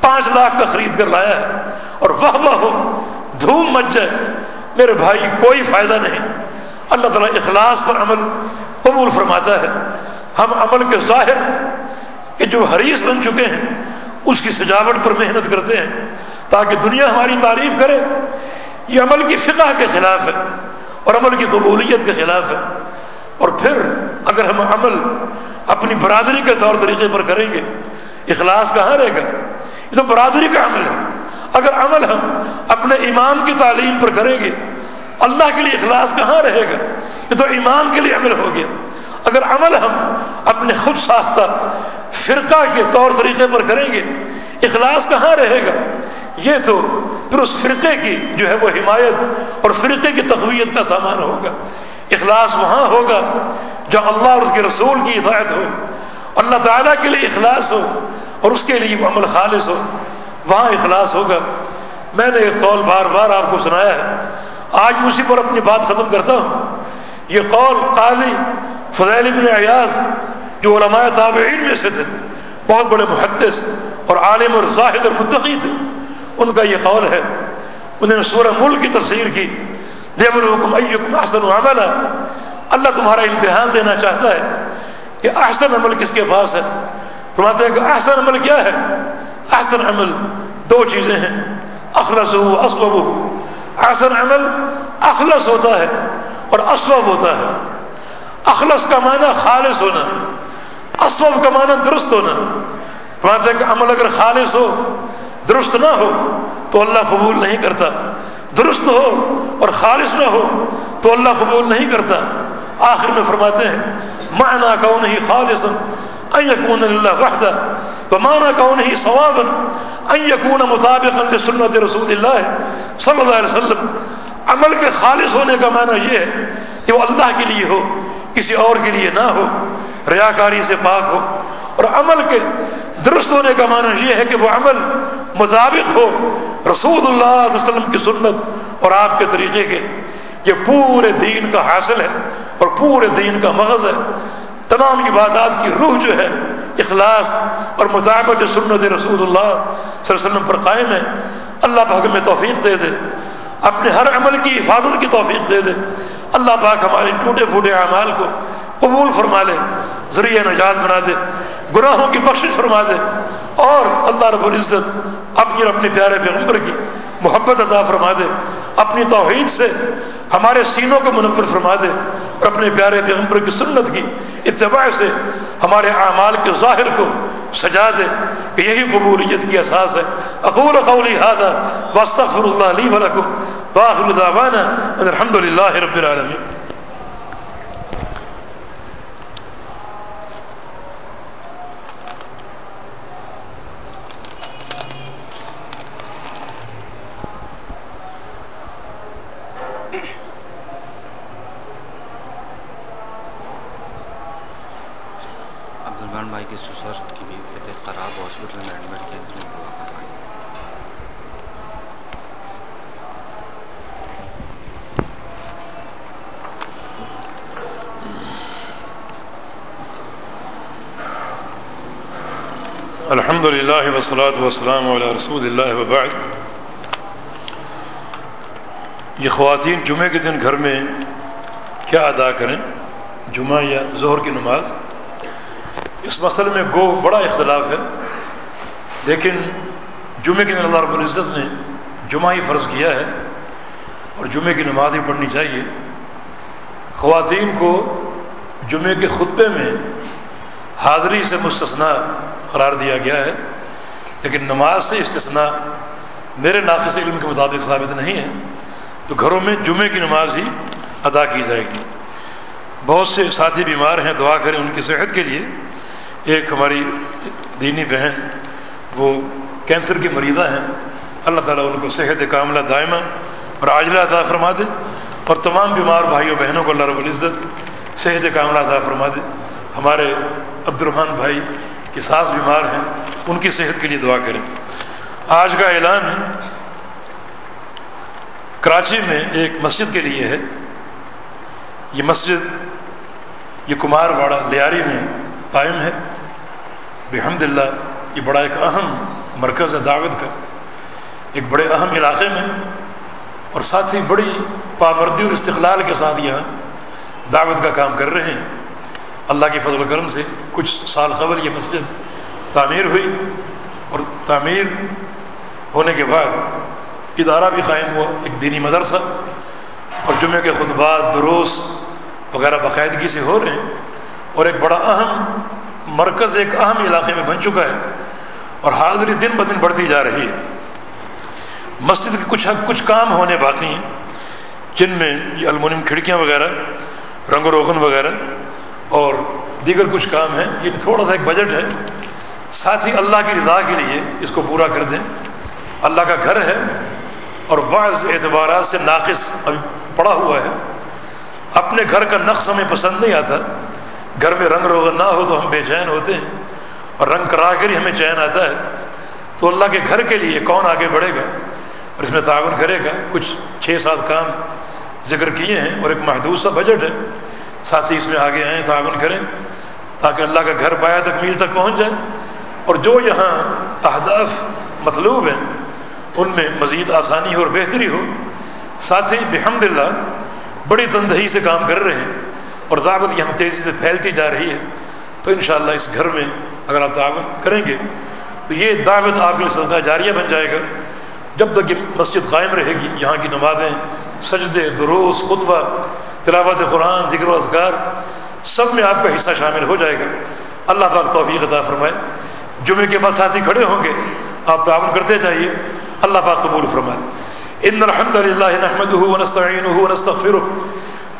پانچ لاکھ کا خرید کر لایا ہے اور واہ واہ ہو، دھوم مچ جائے۔ میرے بھائی، کوئی فائدہ نہیں۔ اللہ تعالیٰ اخلاص پر عمل قبول فرماتا ہے۔ ہم عمل کے ظاہر کہ جو حریث بن چکے ہیں، اس کی سجاوٹ پر محنت کرتے ہیں تاکہ دنیا ہماری تعریف کرے۔ یہ عمل کی فقہ کے خلاف ہے اور عمل کی قبولیت کے خلاف ہے۔ اور پھر اگر ہم عمل اپنی برادری کے طور طریقے پر کریں گے، اخلاص کہاں رہے گا یہ تو برادری کا عمل ہے۔ اگر عمل ہم اپنے امام کی تعلیم پر کریں گے، اللہ کے لیے اخلاص کہاں رہے گا؟ یہ تو امام کے لیے عمل ہو گیا۔ اگر عمل ہم اپنے خود ساختہ فرقہ کے طور طریقے پر کریں گے، اخلاص کہاں رہے گا؟ یہ تو پھر اس فرقے کی جو ہے وہ حمایت اور فرقے کی تقویت کا سامان ہوگا۔ اخلاص وہاں ہوگا جہاں اللہ اور اس کے رسول کی ہدایت ہو، اللہ تعالیٰ کے لیے اخلاص ہو اور اس کے لیے وہ عمل خالص ہو، وہاں اخلاص ہوگا۔ میں نے ایک قول بار بار آپ کو سنایا ہے۔ آج اسی پر اپنی بات ختم کرتا ہوں۔ یہ قول قاضی فضیل ابن ایاز جو علماء تابعین میں سے تھے، بہت بڑے محدث اور عالم اور زاہد اور متقی تھے، ان کا یہ قول ہے۔ انہوں نے سورہ ملک کی تفسیر کی۔ لیبلوکم ایکم احسن عملا۔ اللہ تمہارا امتحان دینا چاہتا ہے کہ احسن عمل کس کے پاس ہے۔ فرماتے ہیں کہ احسن عمل کیا ہے؟ احسن عمل دو چیزیں ہیں۔ اخلص ہو اسبب ہو احسن عمل اخلص ہوتا ہے اور اسبب ہوتا ہے۔ اخلص کا معنی خالص ہونا اسبب کا معنی درست ہونا۔ فرماتے ہیں کہ عمل اگر خالص ہو، درست نہ ہو، تو اللہ قبول نہیں کرتا۔ درست ہو اور خالص نہ ہو تو اللہ قبول نہیں کرتا۔ آخر میں فرماتے ہیں، معنی کون ہی خالص یقون اللہ وحدہ۔ تو معنی کون ہی ثوابً یقون مطابق سنت رسول اللہ صلی اللہ علیہ وسلم۔ عمل کے خالص ہونے کا معنی یہ ہے کہ وہ اللہ کے لیے ہو، کسی اور کے لیے نہ ہو ریاکاری سے پاک ہو۔ اور عمل کے درست ہونے کا معنی یہ ہے کہ وہ عمل مطابق ہو۔ رسول اللہ علیہ وسلم کی سنت اور آپ کے طریقے کے، یہ پورے دین کا حاصل ہے اور پورے دین کا مغز ہے۔ تمام عبادات کی روح جو ہے، اخلاص اور مطابق سنت رسول اللہ صلی اللہ علیہ وسلم پر قائم ہے۔ اللہ پاک میں توفیق دے دے، اپنے ہر عمل کی حفاظت کی توفیق دے دے۔ اللہ پاک ہمارے ٹوٹے پھوٹے اعمال کو قبول فرما لے، ذریعہ نجات بنا دے، گناہوں کی بخشش فرما دے اور اللہ رب العزت اپنی اور اپنے پیارے پیغمبر کی محبت عطا فرما دے، اپنی توحید سے ہمارے سینوں کو منور فرما دے اور اپنے پیارے پیغمبر کی سنت کی اتباع سے ہمارے اعمال کے ظاہر کو سجا دے، کہ یہی قبولیت کی اساس ہے۔ اقول قولی هذا واستغفر اللہ لی ولکم واخر دعوانا ان الحمد للہ رب العالمین عبدالرحمان بھائی کے سسر کی بھی طبیعت خراب ہاسپٹل میں ایڈمٹ کیا دل دعا کروائیں الحمد للہ وسلاۃ وسلام علیہ رسول اللہ وبعد. یہ خواتین جمعے کے دن گھر میں کیا ادا کریں؟ جمعہ یا ظہر کی نماز؟ اس مسئلے میں گو بڑا اختلاف ہے، لیکن جمعے کے دن اللہ رب العزت نے جمعہ ہی فرض کیا ہے اور جمعے کی نماز ہی پڑھنی چاہیے۔ خواتین کو جمعے کے خطبے میں حاضری سے مستثنا قرار دیا گیا ہے، لیکن نماز سے استثناء میرے ناقص علم کے مطابق ثابت نہیں ہے، تو گھروں میں جمعے کی نماز ہی ادا کی جائے گی۔ بہت سے ساتھی بیمار ہیں، دعا کریں ان کی صحت کے لیے۔ ایک ہماری دینی بہن، وہ کینسر کی مریضہ ہیں۔ اللہ تعالیٰ ان کو صحت کاملہ دائمہ اور عاجلہ عطا فرما دے اور تمام بیمار بھائیوں، بہنوں کو اللہ رب العزت صحت کاملہ عطا فرما دے۔ ہمارے عبد الرحمٰن بھائی کی ساس بیمار ہیں، ان کی صحت کے لیے دعا کریں۔ آج کا اعلان کراچی میں ایک مسجد کے لیے ہے۔ یہ مسجد، یہ کمار واڑہ لیاری میں قائم ہے۔ بحمد اللہ یہ بڑا ایک اہم مرکز ہے دعوت کا۔ ایک بڑے اہم علاقے میں۔ اور ساتھ ہی بڑی پابندی اور استقلال کے ساتھ یہاں دعوت کا کام کر رہے ہیں۔ اللہ کے فضل و کرم سے کچھ سال قبل یہ مسجد تعمیر ہوئی اور تعمیر ہونے کے بعد ادارہ بھی قائم ہوا، ایک دینی مدرسہ اور جمعہ کے خطبات دروس وغیرہ باقاعدگی سے ہو رہے ہیں اور ایک بڑا اہم مرکز، ایک اہم علاقے میں بن چکا ہے اور حاضری دن بدن بڑھتی جا رہی ہے۔ مسجد کے کچھ کچھ کام ہونے باقی ہیں، جن میں یہ المونیم کھڑکیاں وغیرہ، رنگ و روغن وغیرہ اور دیگر کچھ کام ہیں، یہ تھوڑا سا ایک بجٹ ہے۔ ساتھ ہی اللہ کی رضا کے لیے اس کو پورا کر دیں۔ اللہ کا گھر ہے اور بعض اعتبارات سے ناقص ابھی پڑا ہوا ہے۔ اپنے گھر کا نقص ہمیں پسند نہیں آتا۔ گھر میں رنگ روغن نہ ہو تو ہم بے چین ہوتے ہیں۔ اور رنگ کرا کر ہی ہمیں چین آتا ہے۔ تو اللہ کے گھر کے لیے کون آگے بڑھے گا؟ اور اس میں تعاون کرے گا۔ کچھ چھ سات کام ذکر کیے ہیں اور ایک محدود سا بجٹ ہے۔ ساتھ ہی اس میں آگے آئیں، تعاون کریں، تاکہ اللہ کا گھر پایا تک میل تک پہنچ جائے۔ اور جو یہاں اہداف مطلوب ہیں، ان میں مزید آسانی ہو اور بہتری ہو، ساتھ ہی بحمد اللہ بڑی تندہی سے کام کر رہے ہیں اور دعوت یہاں تیزی سے پھیلتی جا رہی ہے۔ تو انشاءاللہ اس گھر میں اگر آپ تعاون کریں گے، تو یہ دعوت آپ کے صدقہ جاریہ بن جائے گا۔ جب تک یہ مسجد قائم رہے گی، یہاں کی نمازیں، سجدے، دروس، خطبہ، تلاوت قرآن، ذکر و اذکار، سب میں آپ کا حصہ شامل ہو جائے گا۔ اللہ پاک توفیق عطا فرمائے۔ جمعے کے بعد ساتھی کھڑے ہوں گے، آپ تعاون کرتے جائیے۔ اللہ پاک قبول فرمائے۔ ان الحمد للہ نحمده ونستعینه ونستغفره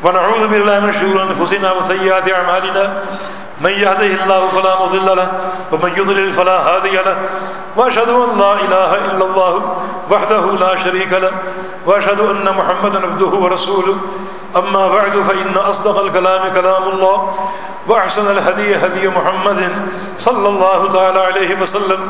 ونعوذ بالله من شرور انفسنا وسيئات اعمالنا۔ من يهده الله فلا مضل له ومن يضلل فلا هادي له. وأشهد أن لا إله إلا الله وحده لا شريك له وأشهد أن محمدا عبده ورسوله. أما بعد فإن أصدق الكلام كلام الله وأحسن الهدي هدي محمد صلى الله تعالى عليه وسلم.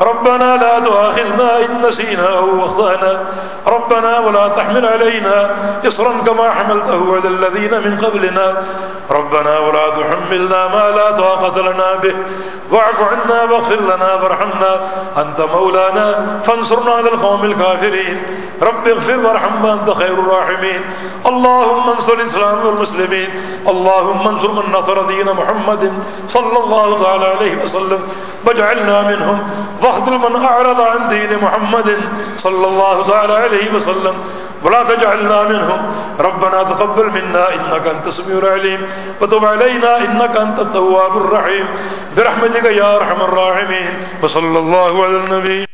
ربنا لا تؤاخذنا إن نسينا أو أخطأنا. ربنا ولا تحمل علينا إصرا كما حملته على الذين من قبلنا. ربنا ولا تحملنا ما لا طاقة لنا به. واعف عنا واغفر لنا وارحمنا. أنت مولانا، فانصرنا على القوم الكافرين. رب اغفر وارحم وأنت خير الراحمين. اللهم انصر الإسلام والمسلمين. اللهم انصر من نصر دين محمد صلى الله تعالى عليه وسلم. واجعلنا منهم. واخذل من اعرض عن دين محمد صلى الله تعالى عليه وسلم ولا تجعلنا منهم ربنا تقبل منا انك انت السميع العليم. وتب علينا انك انت التواب الرحيم. برحمتك يا ارحم الراحمين. وصلى الله على النبي.